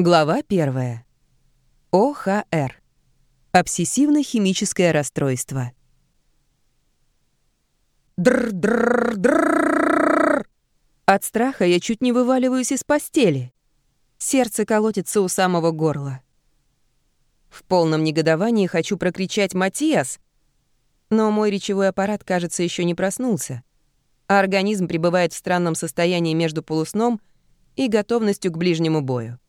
Глава 1. ОХР. Обсессивно-химическое расстройство. Др-др-др. От страха я чуть не вываливаюсь из постели. Сердце колотится у самого горла. В полном негодовании хочу прокричать «Матиас!», но мой речевой аппарат, кажется, еще не проснулся, а организм пребывает в странном состоянии между полусном и готовностью к ближнему бою.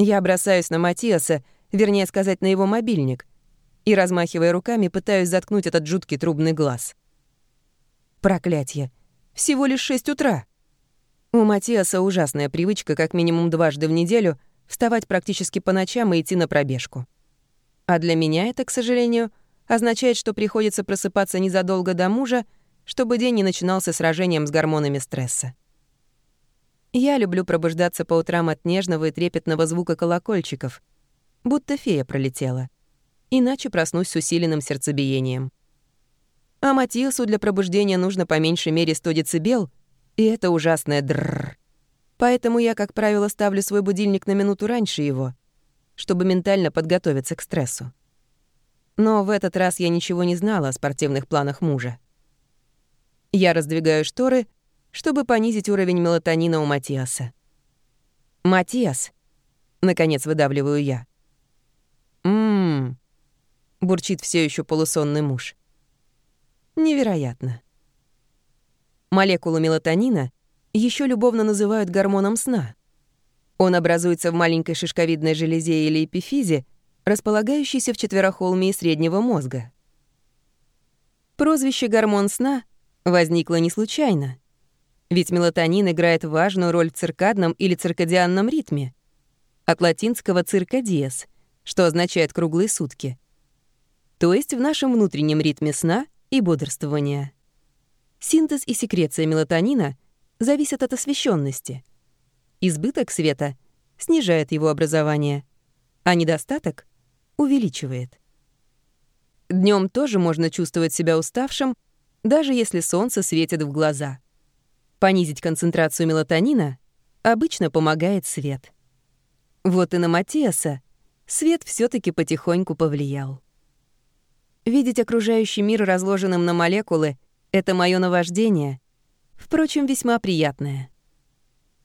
Я бросаюсь на Матиаса, вернее сказать, на его мобильник, и, размахивая руками, пытаюсь заткнуть этот жуткий трубный глаз. Проклятье. Всего лишь 6 утра. У Матиаса ужасная привычка как минимум дважды в неделю вставать практически по ночам и идти на пробежку. А для меня это, к сожалению, означает, что приходится просыпаться незадолго до мужа, чтобы день не начинался сражением с гормонами стресса. Я люблю пробуждаться по утрам от нежного и трепетного звука колокольчиков, будто фея пролетела. Иначе проснусь с усиленным сердцебиением. А Матиасу для пробуждения нужно по меньшей мере 100 децибел, и это ужасное дрррр. Поэтому я, как правило, ставлю свой будильник на минуту раньше его, чтобы ментально подготовиться к стрессу. Но в этот раз я ничего не знала о спортивных планах мужа. Я раздвигаю шторы — чтобы понизить уровень мелатонина у Матиаса. «Матиас», — наконец выдавливаю я. «Ммм», — бурчит все еще полусонный муж. Невероятно. Молекулу мелатонина еще любовно называют гормоном сна. Он образуется в маленькой шишковидной железе или эпифизе, располагающейся в четверохолмии среднего мозга. Прозвище «гормон сна» возникло не случайно. Ведь мелатонин играет важную роль в циркадном или циркадианном ритме. От латинского «циркадиес», что означает «круглые сутки». То есть в нашем внутреннем ритме сна и бодрствования. Синтез и секреция мелатонина зависят от освещенности. Избыток света снижает его образование, а недостаток увеличивает. Днем тоже можно чувствовать себя уставшим, даже если солнце светит в глаза — Понизить концентрацию мелатонина обычно помогает свет. Вот и на Матиаса свет все таки потихоньку повлиял. Видеть окружающий мир разложенным на молекулы — это мое наваждение, впрочем, весьма приятное.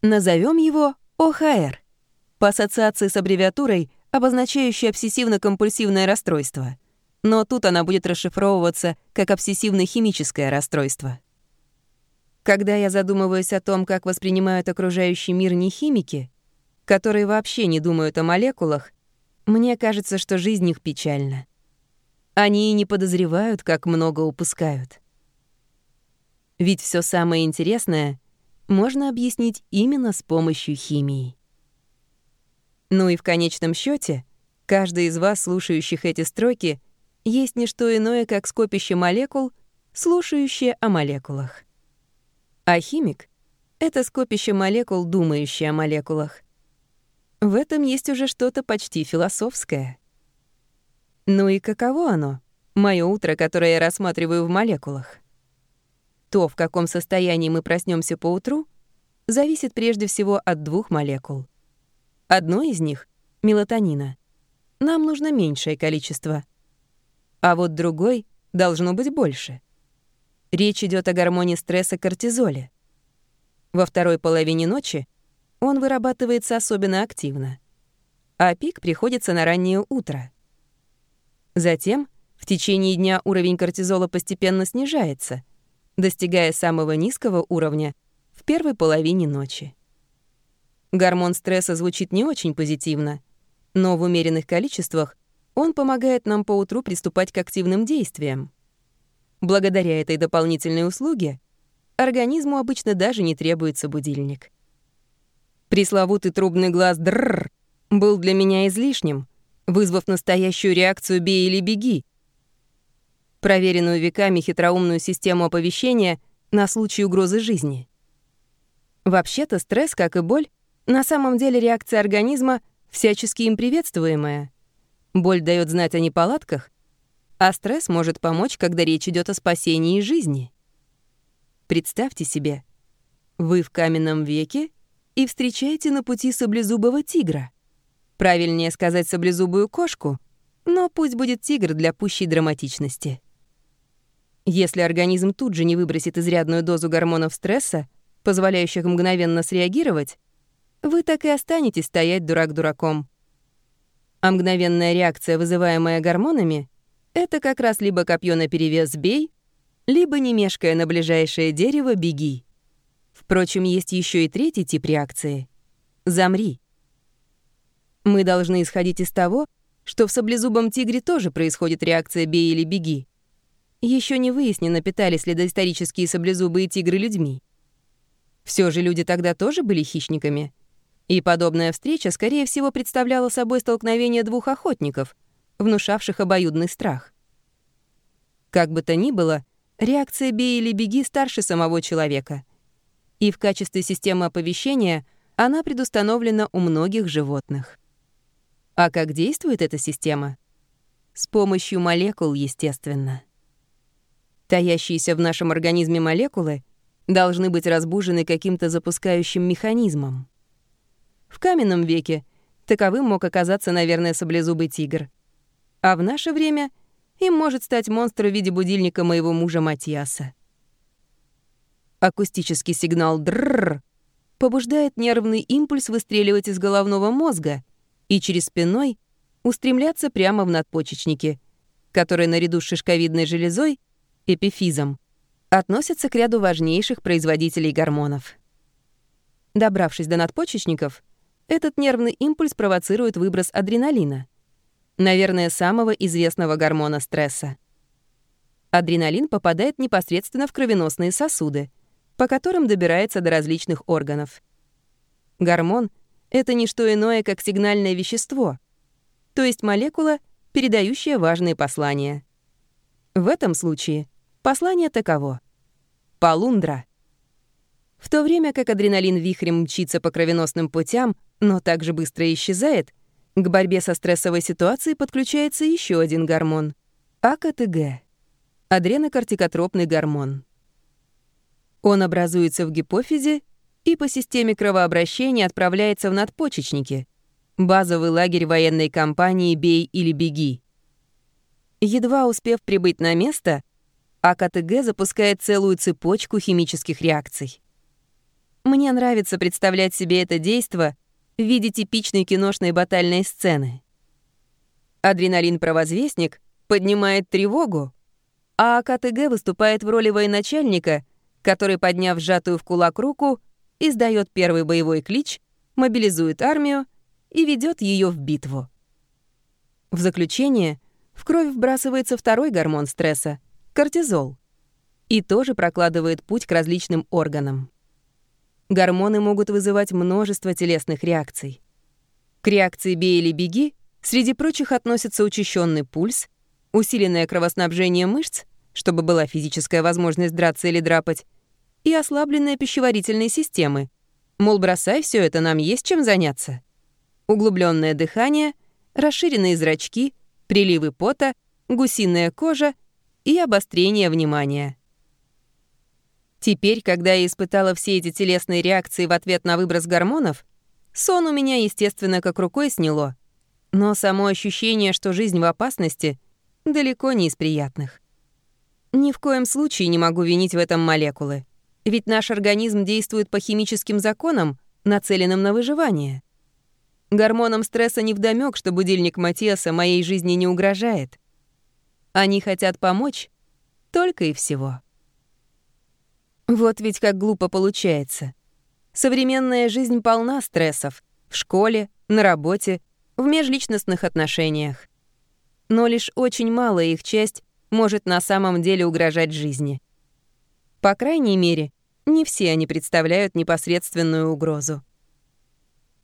Назовем его ОХР, по ассоциации с аббревиатурой, обозначающей обсессивно-компульсивное расстройство. Но тут она будет расшифровываться как обсессивно-химическое расстройство. Когда я задумываюсь о том, как воспринимают окружающий мир не химики, которые вообще не думают о молекулах, мне кажется, что жизнь их печальна. Они и не подозревают, как много упускают. Ведь все самое интересное можно объяснить именно с помощью химии. Ну и в конечном счете, каждый из вас, слушающих эти строки, есть не что иное, как скопище молекул, слушающее о молекулах. А химик — это скопище молекул, думающее о молекулах. В этом есть уже что-то почти философское. Ну и каково оно, мое утро, которое я рассматриваю в молекулах? То, в каком состоянии мы проснемся по утру, зависит прежде всего от двух молекул. Одно из них — мелатонина. Нам нужно меньшее количество. А вот другой должно быть больше — Речь идет о гормоне стресса кортизоле. Во второй половине ночи он вырабатывается особенно активно, а пик приходится на раннее утро. Затем в течение дня уровень кортизола постепенно снижается, достигая самого низкого уровня в первой половине ночи. Гормон стресса звучит не очень позитивно, но в умеренных количествах он помогает нам поутру приступать к активным действиям. Благодаря этой дополнительной услуге организму обычно даже не требуется будильник. Пресловутый трубный глаз «дрррр» был для меня излишним, вызвав настоящую реакцию «бей или беги», проверенную веками хитроумную систему оповещения на случай угрозы жизни. Вообще-то стресс, как и боль, на самом деле реакция организма всячески им приветствуемая. Боль дает знать о неполадках, а стресс может помочь, когда речь идет о спасении жизни. Представьте себе, вы в каменном веке и встречаете на пути саблезубого тигра. Правильнее сказать саблезубую кошку, но пусть будет тигр для пущей драматичности. Если организм тут же не выбросит изрядную дозу гормонов стресса, позволяющих мгновенно среагировать, вы так и останетесь стоять дурак дураком. А мгновенная реакция, вызываемая гормонами, это как раз либо копье на перевес «бей», либо, не мешкая на ближайшее дерево, «беги». Впрочем, есть еще и третий тип реакции — «замри». Мы должны исходить из того, что в саблезубом тигре тоже происходит реакция «бей или беги». Еще не выяснено, питались ли доисторические саблезубые тигры людьми. Все же люди тогда тоже были хищниками. И подобная встреча, скорее всего, представляла собой столкновение двух охотников, внушавших обоюдный страх. Как бы то ни было, реакция «бей или беги» старше самого человека. И в качестве системы оповещения она предустановлена у многих животных. А как действует эта система? С помощью молекул, естественно. Таящиеся в нашем организме молекулы должны быть разбужены каким-то запускающим механизмом. В каменном веке таковым мог оказаться, наверное, саблезубый тигр. А в наше время им может стать монстр в виде будильника моего мужа Матиаса. Акустический сигнал «дрррр» побуждает нервный импульс выстреливать из головного мозга — и через спиной устремляться прямо в надпочечники, которые наряду с шишковидной железой, эпифизом, относятся к ряду важнейших производителей гормонов. Добравшись до надпочечников, этот нервный импульс провоцирует выброс адреналина, наверное, самого известного гормона стресса. Адреналин попадает непосредственно в кровеносные сосуды, по которым добирается до различных органов. Гормон — это не что иное, как сигнальное вещество, то есть молекула, передающая важные послания. В этом случае послание таково. Полундра. В то время как адреналин вихрем мчится по кровеносным путям, но также быстро исчезает, к борьбе со стрессовой ситуацией подключается еще один гормон — АКТГ — адренокортикотропный гормон. Он образуется в гипофизе и по системе кровообращения отправляется в надпочечники, базовый лагерь военной компании «Бей или беги». Едва успев прибыть на место, АКТГ запускает целую цепочку химических реакций. Мне нравится представлять себе это действо в виде типичной киношной батальной сцены. Адреналин-провозвестник поднимает тревогу, а АКТГ выступает в роли военачальника, который, подняв сжатую в кулак руку, издает первый боевой клич, мобилизует армию и ведет ее в битву. В заключение в кровь вбрасывается второй гормон стресса — кортизол, и тоже прокладывает путь к различным органам. Гормоны могут вызывать множество телесных реакций. К реакции «бей или беги» среди прочих относятся учащенный пульс, усиленное кровоснабжение мышц, чтобы была физическая возможность драться или драпать, и ослабленные пищеварительные системы. Мол, бросай все это, нам есть чем заняться. Углубленное дыхание, расширенные зрачки, приливы пота, гусиная кожа и обострение внимания. Теперь, когда я испытала все эти телесные реакции в ответ на выброс гормонов, сон у меня, естественно, как рукой сняло. Но само ощущение, что жизнь в опасности, далеко не из приятных. Ни в коем случае не могу винить в этом молекулы. Ведь наш организм действует по химическим законам, нацеленным на выживание. Гормонам стресса невдомёк, что будильник Матиаса моей жизни не угрожает. Они хотят помочь только и всего. Вот ведь как глупо получается. Современная жизнь полна стрессов. В школе, на работе, в межличностных отношениях. Но лишь очень малая их часть может на самом деле угрожать жизни. По крайней мере, не все они представляют непосредственную угрозу.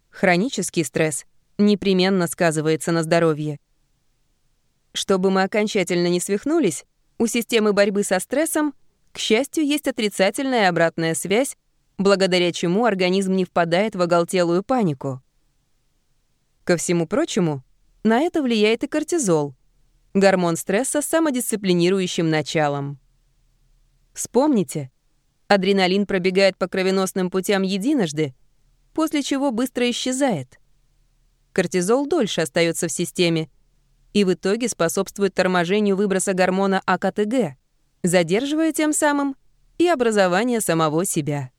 Хронический стресс непременно сказывается на здоровье. Чтобы мы окончательно не свихнулись, у системы борьбы со стрессом, к счастью, есть отрицательная обратная связь, благодаря чему организм не впадает в оголтелую панику. Ко всему прочему, на это влияет и кортизол, гормон стресса с самодисциплинирующим началом. Вспомните, адреналин пробегает по кровеносным путям единожды, после чего быстро исчезает. Кортизол дольше остается в системе и в итоге способствует торможению выброса гормона АКТГ, задерживая тем самым и образование самого себя.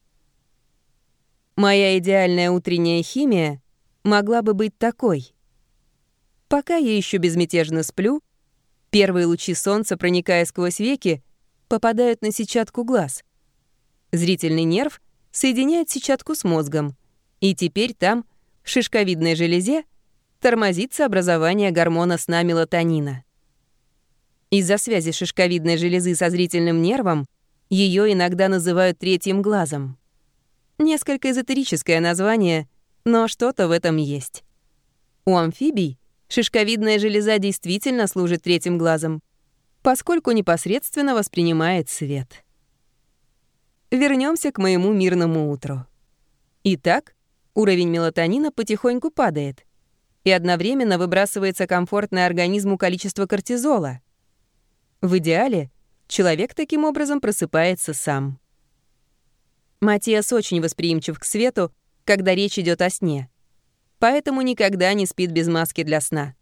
Моя идеальная утренняя химия могла бы быть такой. Пока я еще безмятежно сплю, первые лучи солнца, проникая сквозь веки, попадают на сетчатку глаз. Зрительный нерв соединяет сетчатку с мозгом, и теперь там, в шишковидной железе, тормозится образование гормона сна мелатонина. Из-за связи шишковидной железы со зрительным нервом ее иногда называют третьим глазом. Несколько эзотерическое название, но что-то в этом есть. У амфибий шишковидная железа действительно служит третьим глазом, поскольку непосредственно воспринимает свет. Вернемся к моему мирному утру. Итак, уровень мелатонина потихоньку падает, и одновременно выбрасывается комфортное организму количество кортизола. В идеале человек таким образом просыпается сам. Матиас очень восприимчив к свету, когда речь идет о сне, поэтому никогда не спит без маски для сна.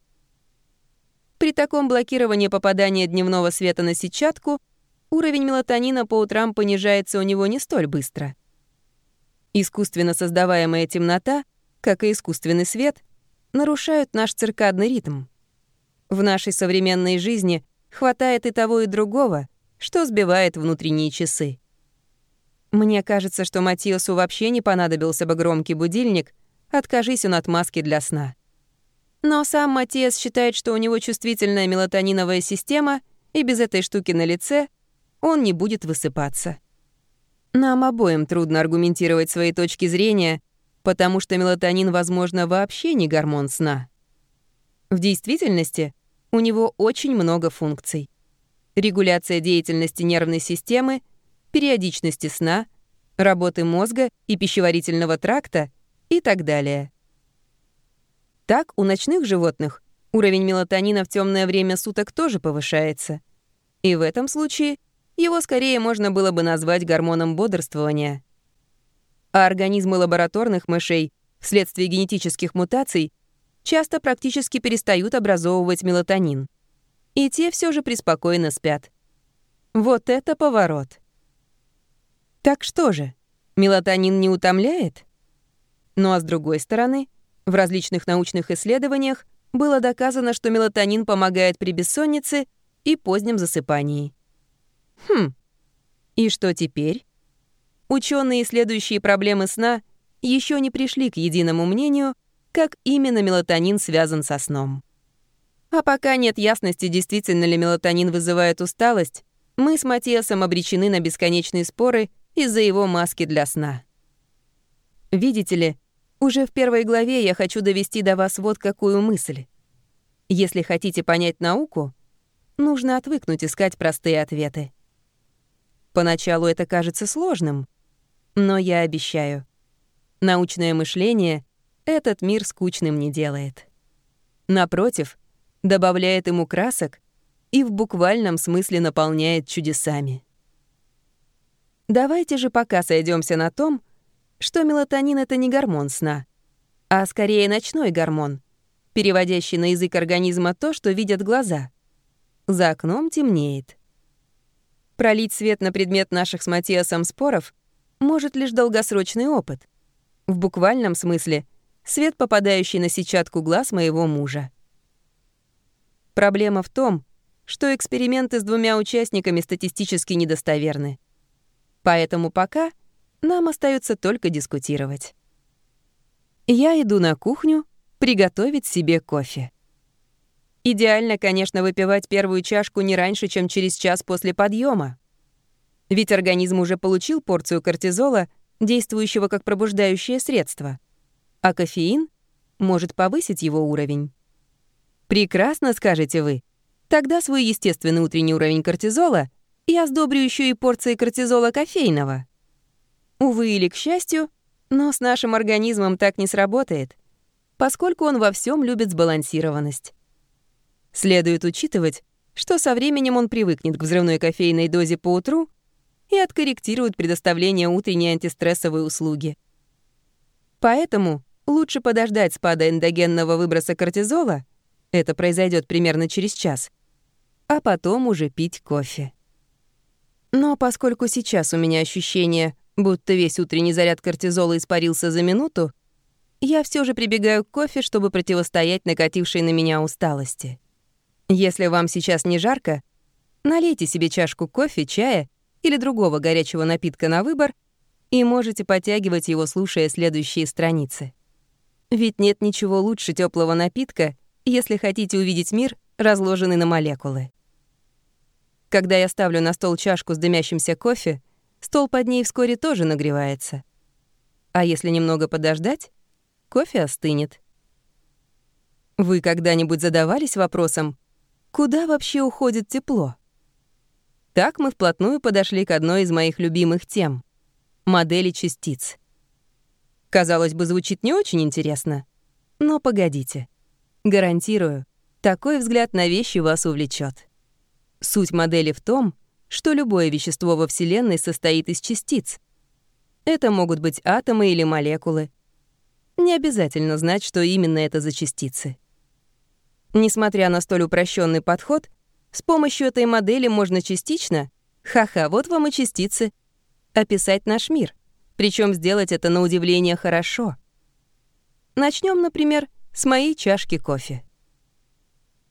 При таком блокировании попадания дневного света на сетчатку уровень мелатонина по утрам понижается у него не столь быстро. Искусственно создаваемая темнота, как и искусственный свет, нарушают наш циркадный ритм. В нашей современной жизни хватает и того, и другого, что сбивает внутренние часы. Мне кажется, что Матиосу вообще не понадобился бы громкий будильник, откажись он от маски для сна. Но сам Матиас считает, что у него чувствительная мелатониновая система, и без этой штуки на лице он не будет высыпаться. Нам обоим трудно аргументировать свои точки зрения, потому что мелатонин, возможно, вообще не гормон сна. В действительности у него очень много функций. Регуляция деятельности нервной системы, периодичности сна, работы мозга и пищеварительного тракта и так далее. Так, у ночных животных уровень мелатонина в темное время суток тоже повышается. И в этом случае его скорее можно было бы назвать гормоном бодрствования — а организмы лабораторных мышей вследствие генетических мутаций часто практически перестают образовывать мелатонин. И те все же преспокойно спят. Вот это поворот. Так что же, мелатонин не утомляет? Ну а с другой стороны, в различных научных исследованиях было доказано, что мелатонин помогает при бессоннице и позднем засыпании. Хм, и что теперь? Ученые, исследующие проблемы сна, еще не пришли к единому мнению, как именно мелатонин связан со сном. А пока нет ясности, действительно ли мелатонин вызывает усталость, мы с Матиасом обречены на бесконечные споры из-за его маски для сна. Видите ли, уже в первой главе я хочу довести до вас вот какую мысль. Если хотите понять науку, нужно отвыкнуть искать простые ответы. Поначалу это кажется сложным — но я обещаю, научное мышление этот мир скучным не делает. Напротив, добавляет ему красок и в буквальном смысле наполняет чудесами. Давайте же пока сойдемся на том, что мелатонин — это не гормон сна, а скорее ночной гормон, переводящий на язык организма то, что видят глаза. За окном темнеет. Пролить свет на предмет наших с Матиасом споров может лишь долгосрочный опыт. В буквальном смысле — свет, попадающий на сетчатку глаз моего мужа. Проблема в том, что эксперименты с двумя участниками статистически недостоверны. Поэтому пока нам остается только дискутировать. Я иду на кухню приготовить себе кофе. Идеально, конечно, выпивать первую чашку не раньше, чем через час после подъема. Ведь организм уже получил порцию кортизола, действующего как пробуждающее средство. А кофеин может повысить его уровень. Прекрасно, скажете вы. Тогда свой естественный утренний уровень кортизола я сдобрю еще и порцией кортизола кофейного. Увы или к счастью, но с нашим организмом так не сработает, поскольку он во всем любит сбалансированность. Следует учитывать, что со временем он привыкнет к взрывной кофейной дозе по утру и откорректируют предоставление утренней антистрессовой услуги. Поэтому лучше подождать спада эндогенного выброса кортизола, это произойдет примерно через час, а потом уже пить кофе. Но поскольку сейчас у меня ощущение, будто весь утренний заряд кортизола испарился за минуту, я все же прибегаю к кофе, чтобы противостоять накатившей на меня усталости. Если вам сейчас не жарко, налейте себе чашку кофе, чая или другого горячего напитка на выбор и можете подтягивать его, слушая следующие страницы. Ведь нет ничего лучше теплого напитка, если хотите увидеть мир, разложенный на молекулы. Когда я ставлю на стол чашку с дымящимся кофе, стол под ней вскоре тоже нагревается. А если немного подождать, кофе остынет. Вы когда-нибудь задавались вопросом, куда вообще уходит тепло? Так мы вплотную подошли к одной из моих любимых тем — модели частиц. Казалось бы, звучит не очень интересно, но погодите. Гарантирую, такой взгляд на вещи вас увлечет. Суть модели в том, что любое вещество во Вселенной состоит из частиц. Это могут быть атомы или молекулы. Не обязательно знать, что именно это за частицы. Несмотря на столь упрощенный подход, с помощью этой модели можно частично, ха-ха, вот вам и частицы, описать наш мир, причем сделать это на удивление хорошо. Начнем, например, с моей чашки кофе.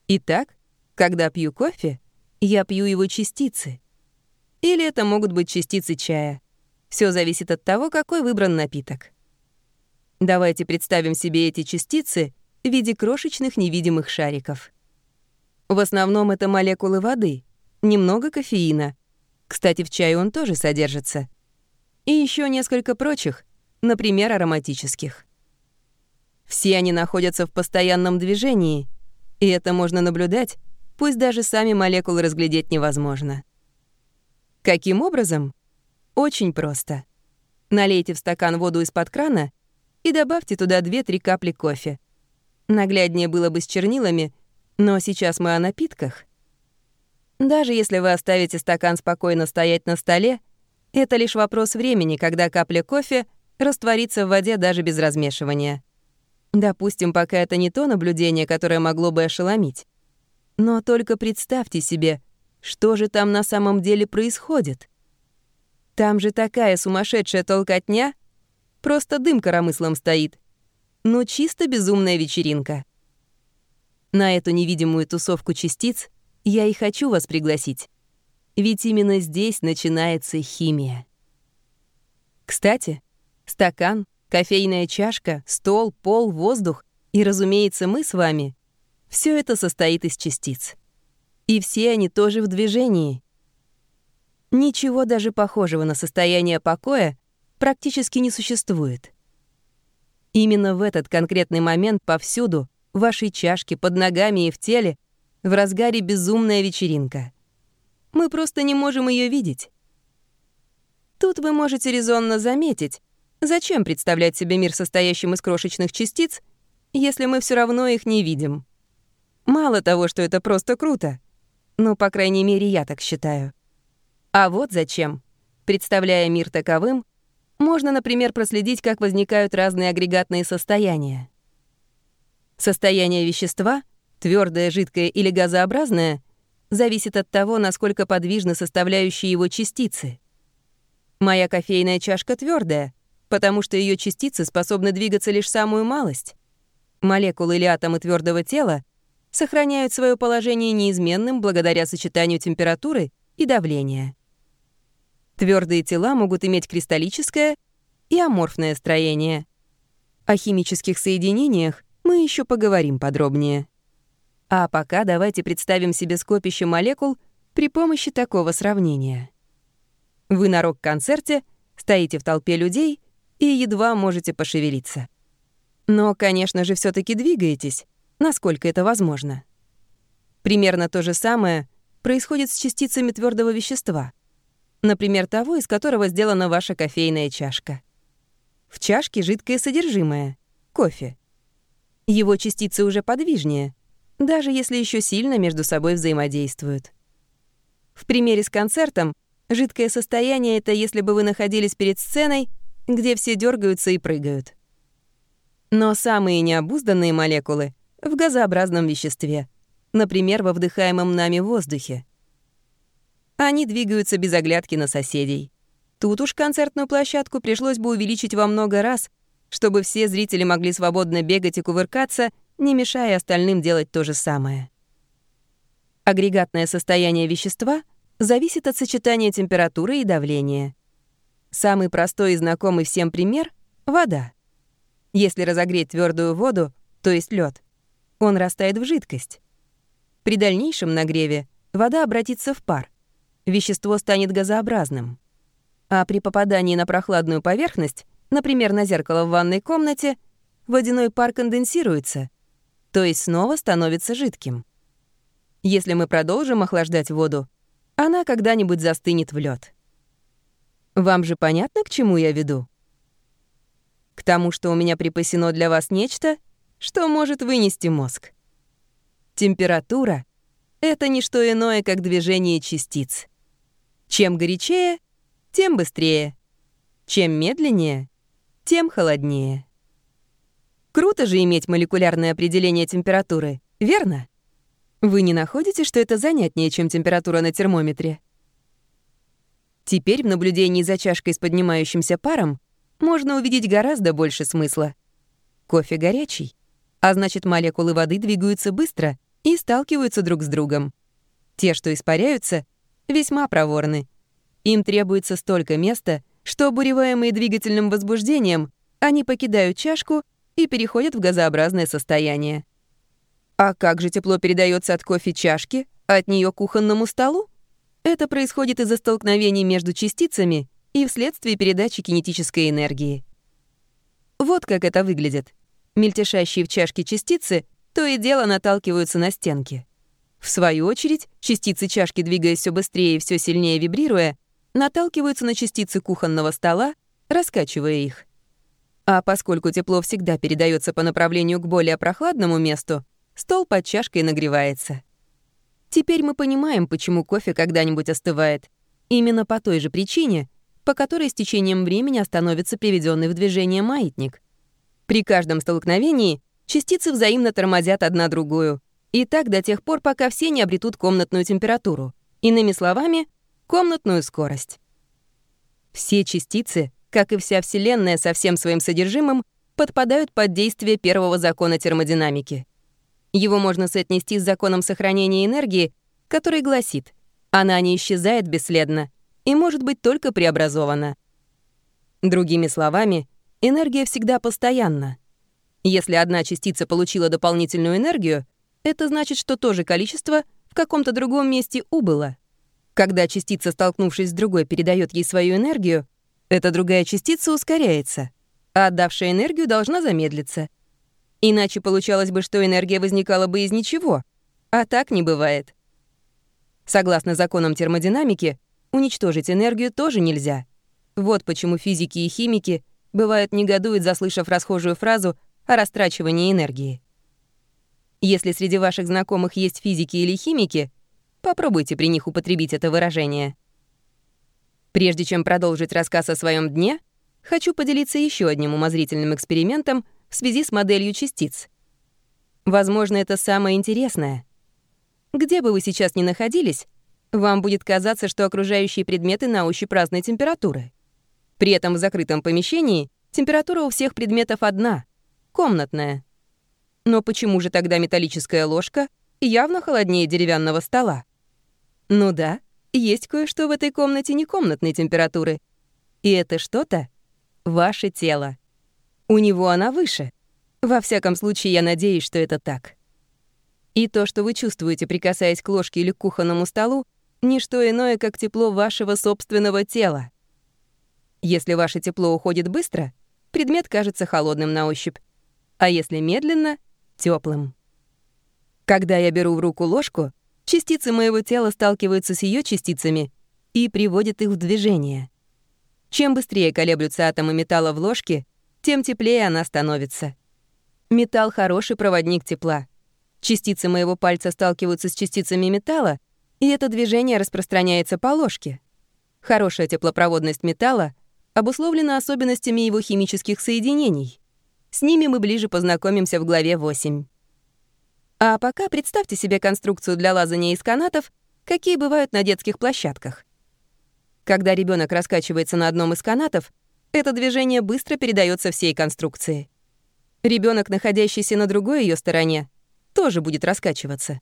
Итак, когда пью кофе, я пью его частицы. Или это могут быть частицы чая. Все зависит от того, какой выбран напиток. Давайте представим себе эти частицы в виде крошечных невидимых шариков. В основном это молекулы воды, немного кофеина. Кстати, в чае он тоже содержится. И еще несколько прочих, например, ароматических. Все они находятся в постоянном движении, и это можно наблюдать пусть даже сами молекулы разглядеть невозможно. Каким образом? Очень просто. Налейте в стакан воду из-под крана и добавьте туда 2-3 капли кофе. Нагляднее было бы с чернилами, но сейчас мы о напитках. Даже если вы оставите стакан спокойно стоять на столе, это лишь вопрос времени, когда капля кофе растворится в воде даже без размешивания. Допустим, пока это не то наблюдение, которое могло бы ошеломить. Но только представьте себе, что же там на самом деле происходит. Там же такая сумасшедшая толкотня, просто дым коромыслом стоит. Ну, чисто безумная вечеринка. На эту невидимую тусовку частиц я и хочу вас пригласить. Ведь именно здесь начинается химия. Кстати, стакан, кофейная чашка, стол, пол, воздух и, разумеется, мы с вами все это состоит из частиц. И все они тоже в движении. Ничего даже похожего на состояние покоя практически не существует. Именно в этот конкретный момент повсюду, в вашей чашке, под ногами и в теле, в разгаре безумная вечеринка. Мы просто не можем ее видеть. Тут вы можете резонно заметить, зачем представлять себе мир, состоящим из крошечных частиц, если мы все равно их не видим. Мало того, что это просто круто. Ну, по крайней мере, я так считаю. А вот зачем. Представляя мир таковым, можно, например, проследить, как возникают разные агрегатные состояния. Состояние вещества, твердое, жидкое или газообразное, зависит от того, насколько подвижны составляющие его частицы. Моя кофейная чашка твердая, потому что ее частицы способны двигаться лишь самую малость. Молекулы или атомы твердого тела сохраняют свое положение неизменным благодаря сочетанию температуры и давления. Твердые тела могут иметь кристаллическое и аморфное строение. О химических соединениях мы еще поговорим подробнее. А пока давайте представим себе скопище молекул при помощи такого сравнения. Вы на рок-концерте, стоите в толпе людей и едва можете пошевелиться. Но, конечно же, все таки двигаетесь, насколько это возможно. Примерно то же самое происходит с частицами твердого вещества, например, того, из которого сделана ваша кофейная чашка. В чашке жидкое содержимое — кофе. Его частицы уже подвижнее, даже если еще сильно между собой взаимодействуют. В примере с концертом жидкое состояние — это если бы вы находились перед сценой, где все дергаются и прыгают. Но самые необузданные молекулы в газообразном веществе, например, во вдыхаемом нами воздухе. Они двигаются без оглядки на соседей. Тут уж концертную площадку пришлось бы увеличить во много раз, чтобы все зрители могли свободно бегать и кувыркаться, не мешая остальным делать то же самое. Агрегатное состояние вещества зависит от сочетания температуры и давления. Самый простой и знакомый всем пример — вода. Если разогреть твердую воду, то есть лед, он растает в жидкость. При дальнейшем нагреве вода обратится в пар. Вещество станет газообразным. А при попадании на прохладную поверхность, например, на зеркало в ванной комнате, водяной пар конденсируется, то есть снова становится жидким. Если мы продолжим охлаждать воду, она когда-нибудь застынет в лед. Вам же понятно, к чему я веду? К тому, что у меня припасено для вас нечто, что может вынести мозг. Температура — это не что иное, как движение частиц. Чем горячее, тем быстрее. Чем медленнее, тем холоднее. Круто же иметь молекулярное определение температуры, верно? Вы не находите, что это занятнее, чем температура на термометре? Теперь в наблюдении за чашкой с поднимающимся паром можно увидеть гораздо больше смысла. Кофе горячий, а значит, молекулы воды двигаются быстро и сталкиваются друг с другом. Те, что испаряются, весьма проворны. Им требуется столько места, что, обуреваемые двигательным возбуждением, они покидают чашку и переходят в газообразное состояние. А как же тепло передается от кофе чашки, от нее к кухонному столу? Это происходит из-за столкновений между частицами и вследствие передачи кинетической энергии. Вот как это выглядит. Мельтешащие в чашке частицы то и дело наталкиваются на стенки. В свою очередь, частицы чашки, двигаясь все быстрее и все сильнее вибрируя, наталкиваются на частицы кухонного стола, раскачивая их. А поскольку тепло всегда передается по направлению к более прохладному месту, стол под чашкой нагревается. Теперь мы понимаем, почему кофе когда-нибудь остывает. Именно по той же причине, по которой с течением времени остановится приведенный в движение маятник. При каждом столкновении частицы взаимно тормозят одна другую. И так до тех пор, пока все не обретут комнатную температуру. Иными словами, комнатную скорость. Все частицы, как и вся Вселенная со всем своим содержимым, подпадают под действие первого закона термодинамики — его можно соотнести с законом сохранения энергии, который гласит, она не исчезает бесследно и может быть только преобразована. Другими словами, энергия всегда постоянна. Если одна частица получила дополнительную энергию, это значит, что то же количество в каком-то другом месте убыло. Когда частица, столкнувшись с другой, передает ей свою энергию, эта другая частица ускоряется, а отдавшая энергию должна замедлиться — Иначе получалось бы, что энергия возникала бы из ничего. А так не бывает. Согласно законам термодинамики, уничтожить энергию тоже нельзя. Вот почему физики и химики бывают негодуют, заслышав расхожую фразу о растрачивании энергии. Если среди ваших знакомых есть физики или химики, попробуйте при них употребить это выражение. Прежде чем продолжить рассказ о своем дне, хочу поделиться еще одним умозрительным экспериментом — в связи с моделью частиц. Возможно, это самое интересное. Где бы вы сейчас ни находились, вам будет казаться, что окружающие предметы на ощупь разной температуры. При этом в закрытом помещении температура у всех предметов одна — комнатная. Но почему же тогда металлическая ложка явно холоднее деревянного стола? Ну да, есть кое-что в этой комнате не комнатной температуры. И это что-то — ваше тело. У него она выше. Во всяком случае, я надеюсь, что это так. И то, что вы чувствуете, прикасаясь к ложке или к кухонному столу, не что иное, как тепло вашего собственного тела. Если ваше тепло уходит быстро, предмет кажется холодным на ощупь, а если медленно — теплым. Когда я беру в руку ложку, частицы моего тела сталкиваются с ее частицами и приводят их в движение. Чем быстрее колеблются атомы металла в ложке — тем теплее она становится. Металл — хороший проводник тепла. Частицы моего пальца сталкиваются с частицами металла, и это движение распространяется по ложке. Хорошая теплопроводность металла обусловлена особенностями его химических соединений. С ними мы ближе познакомимся в главе 8. А пока представьте себе конструкцию для лазания из канатов, какие бывают на детских площадках. Когда ребенок раскачивается на одном из канатов, это движение быстро передается всей конструкции. Ребенок, находящийся на другой ее стороне, тоже будет раскачиваться.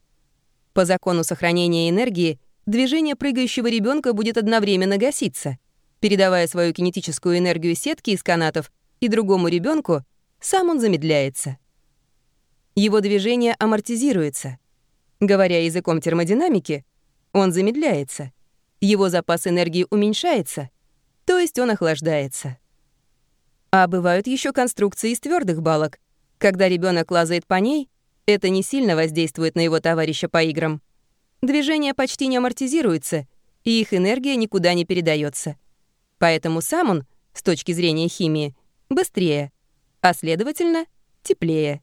По закону сохранения энергии движение прыгающего ребенка будет одновременно гаситься, передавая свою кинетическую энергию сетки из канатов и другому ребенку, сам он замедляется. Его движение амортизируется. Говоря языком термодинамики, он замедляется. Его запас энергии уменьшается, то есть он охлаждается. А бывают еще конструкции из твердых балок. Когда ребенок лазает по ней, это не сильно воздействует на его товарища по играм. Движение почти не амортизируется, и их энергия никуда не передается. Поэтому сам он, с точки зрения химии, быстрее, а следовательно, теплее.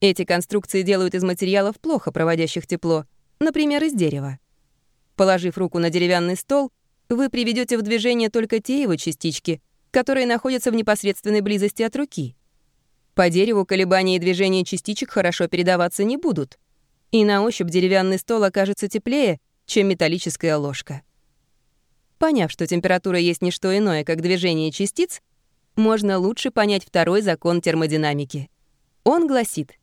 Эти конструкции делают из материалов плохо проводящих тепло, например, из дерева. Положив руку на деревянный стол, вы приведете в движение только те его частички, которые находятся в непосредственной близости от руки. По дереву колебания и движения частичек хорошо передаваться не будут. И на ощупь деревянный стол окажется теплее, чем металлическая ложка. Поняв, что температура есть не что иное, как движение частиц, можно лучше понять второй закон термодинамики. Он гласит,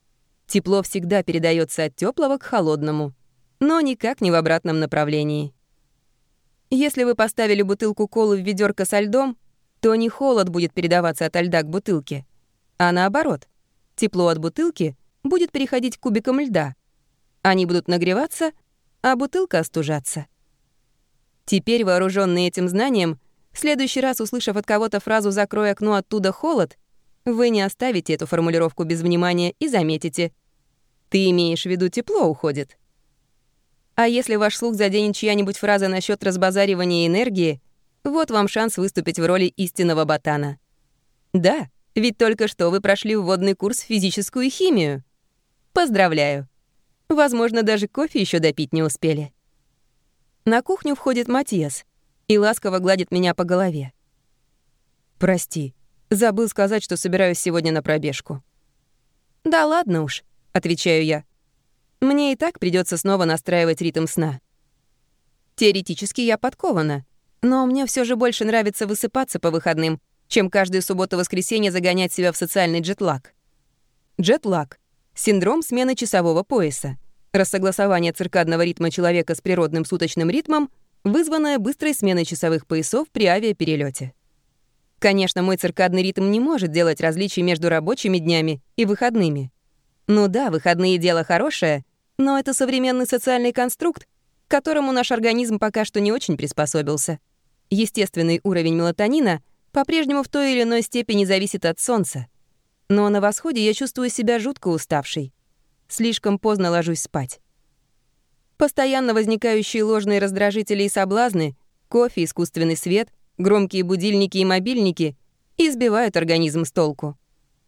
тепло всегда передается от теплого к холодному, но никак не в обратном направлении. Если вы поставили бутылку колы в ведерко со льдом, то не холод будет передаваться от льда к бутылке, а наоборот. Тепло от бутылки будет переходить к кубикам льда. Они будут нагреваться, а бутылка остужаться. Теперь, вооруженный этим знанием, в следующий раз, услышав от кого-то фразу «закрой окно, оттуда холод», вы не оставите эту формулировку без внимания и заметите. Ты имеешь в виду тепло уходит. А если ваш слух заденет чья-нибудь фраза насчет разбазаривания энергии, вот вам шанс выступить в роли истинного ботана. Да, ведь только что вы прошли вводный курс в физическую химию. Поздравляю. Возможно, даже кофе еще допить не успели. На кухню входит Матиас и ласково гладит меня по голове. «Прости, забыл сказать, что собираюсь сегодня на пробежку». «Да ладно уж», — отвечаю я. «Мне и так придется снова настраивать ритм сна». Теоретически я подкована, но мне все же больше нравится высыпаться по выходным, чем каждую субботу-воскресенье загонять себя в социальный джетлаг. Джетлаг — синдром смены часового пояса, рассогласование циркадного ритма человека с природным суточным ритмом, вызванное быстрой сменой часовых поясов при авиаперелете. Конечно, мой циркадный ритм не может делать различий между рабочими днями и выходными. Ну да, выходные — дело хорошее, но это современный социальный конструкт, к которому наш организм пока что не очень приспособился. Естественный уровень мелатонина по-прежнему в той или иной степени зависит от солнца. Но на восходе я чувствую себя жутко уставшей. Слишком поздно ложусь спать. Постоянно возникающие ложные раздражители и соблазны, кофе, искусственный свет, громкие будильники и мобильники избивают организм с толку.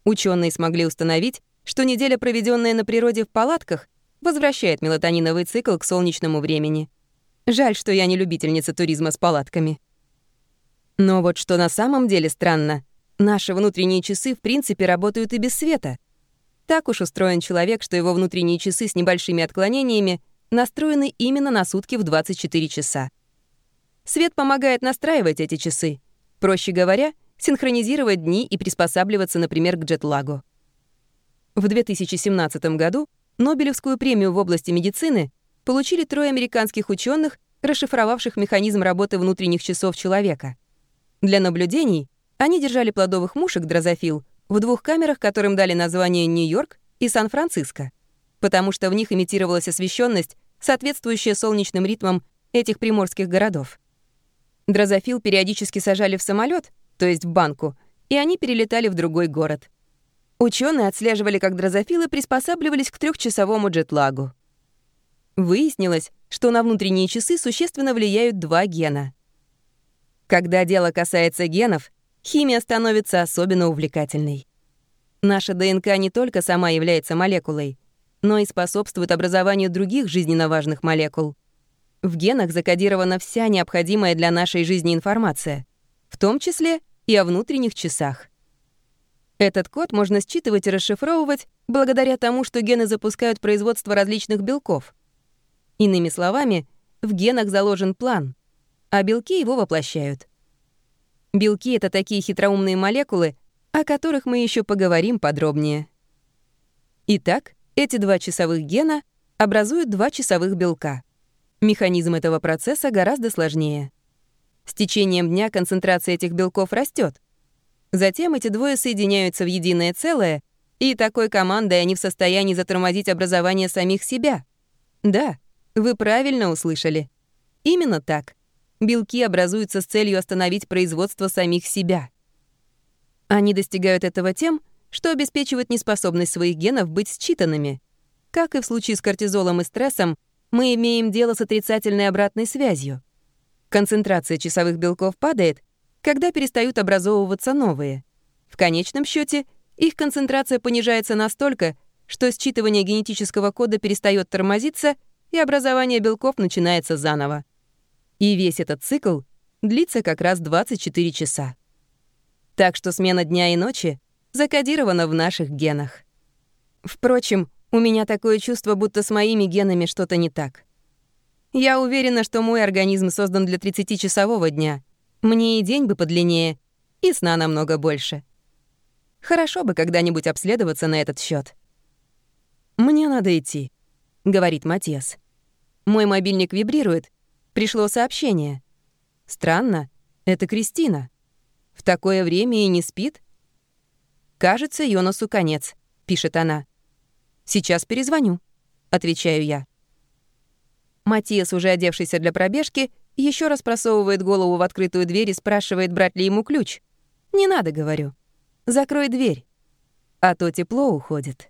Ученые смогли установить, что неделя, проведенная на природе в палатках, возвращает мелатониновый цикл к солнечному времени. Жаль, что я не любительница туризма с палатками. Но вот что на самом деле странно, наши внутренние часы в принципе работают и без света. Так уж устроен человек, что его внутренние часы с небольшими отклонениями настроены именно на сутки в 24 часа. Свет помогает настраивать эти часы. Проще говоря, синхронизировать дни и приспосабливаться, например, к джетлагу. В 2017 году Нобелевскую премию в области медицины получили трое американских ученых, расшифровавших механизм работы внутренних часов человека — для наблюдений они держали плодовых мушек дрозофил в двух камерах, которым дали название Нью-Йорк и Сан-Франциско, потому что в них имитировалась освещенность, соответствующая солнечным ритмам этих приморских городов. Дрозофил периодически сажали в самолет, то есть в банку, и они перелетали в другой город. Ученые отслеживали, как дрозофилы приспосабливались к трехчасовому джетлагу. Выяснилось, что на внутренние часы существенно влияют два гена — когда дело касается генов, химия становится особенно увлекательной. Наша ДНК не только сама является молекулой, но и способствует образованию других жизненно важных молекул. В генах закодирована вся необходимая для нашей жизни информация, в том числе и о внутренних часах. Этот код можно считывать и расшифровывать благодаря тому, что гены запускают производство различных белков. Иными словами, в генах заложен план, а белки его воплощают. Белки — это такие хитроумные молекулы, о которых мы еще поговорим подробнее. Итак, эти два часовых гена образуют два часовых белка. Механизм этого процесса гораздо сложнее. С течением дня концентрация этих белков растет. Затем эти двое соединяются в единое целое, и такой командой они в состоянии затормозить образование самих себя. Да, вы правильно услышали. Именно так. Белки образуются с целью остановить производство самих себя. Они достигают этого тем, что обеспечивают неспособность своих генов быть считанными. Как и в случае с кортизолом и стрессом, мы имеем дело с отрицательной обратной связью. Концентрация часовых белков падает, когда перестают образовываться новые. В конечном счете их концентрация понижается настолько, что считывание генетического кода перестает тормозиться, и образование белков начинается заново. И весь этот цикл длится как раз 24 часа. Так что смена дня и ночи закодирована в наших генах. Впрочем, у меня такое чувство, будто с моими генами что-то не так. Я уверена, что мой организм создан для 30-часового дня. Мне и день бы подлиннее, и сна намного больше. Хорошо бы когда-нибудь обследоваться на этот счет. «Мне надо идти», — говорит Матиас. Мой мобильник вибрирует, Пришло сообщение. Странно, это Кристина. В такое время и не спит? Кажется, Йонасу конец, пишет она. Сейчас перезвоню, отвечаю я. Матиас, уже одевшийся для пробежки, еще раз просовывает голову в открытую дверь и спрашивает, брать ли ему ключ. «Не надо», — говорю. «Закрой дверь». А то тепло уходит.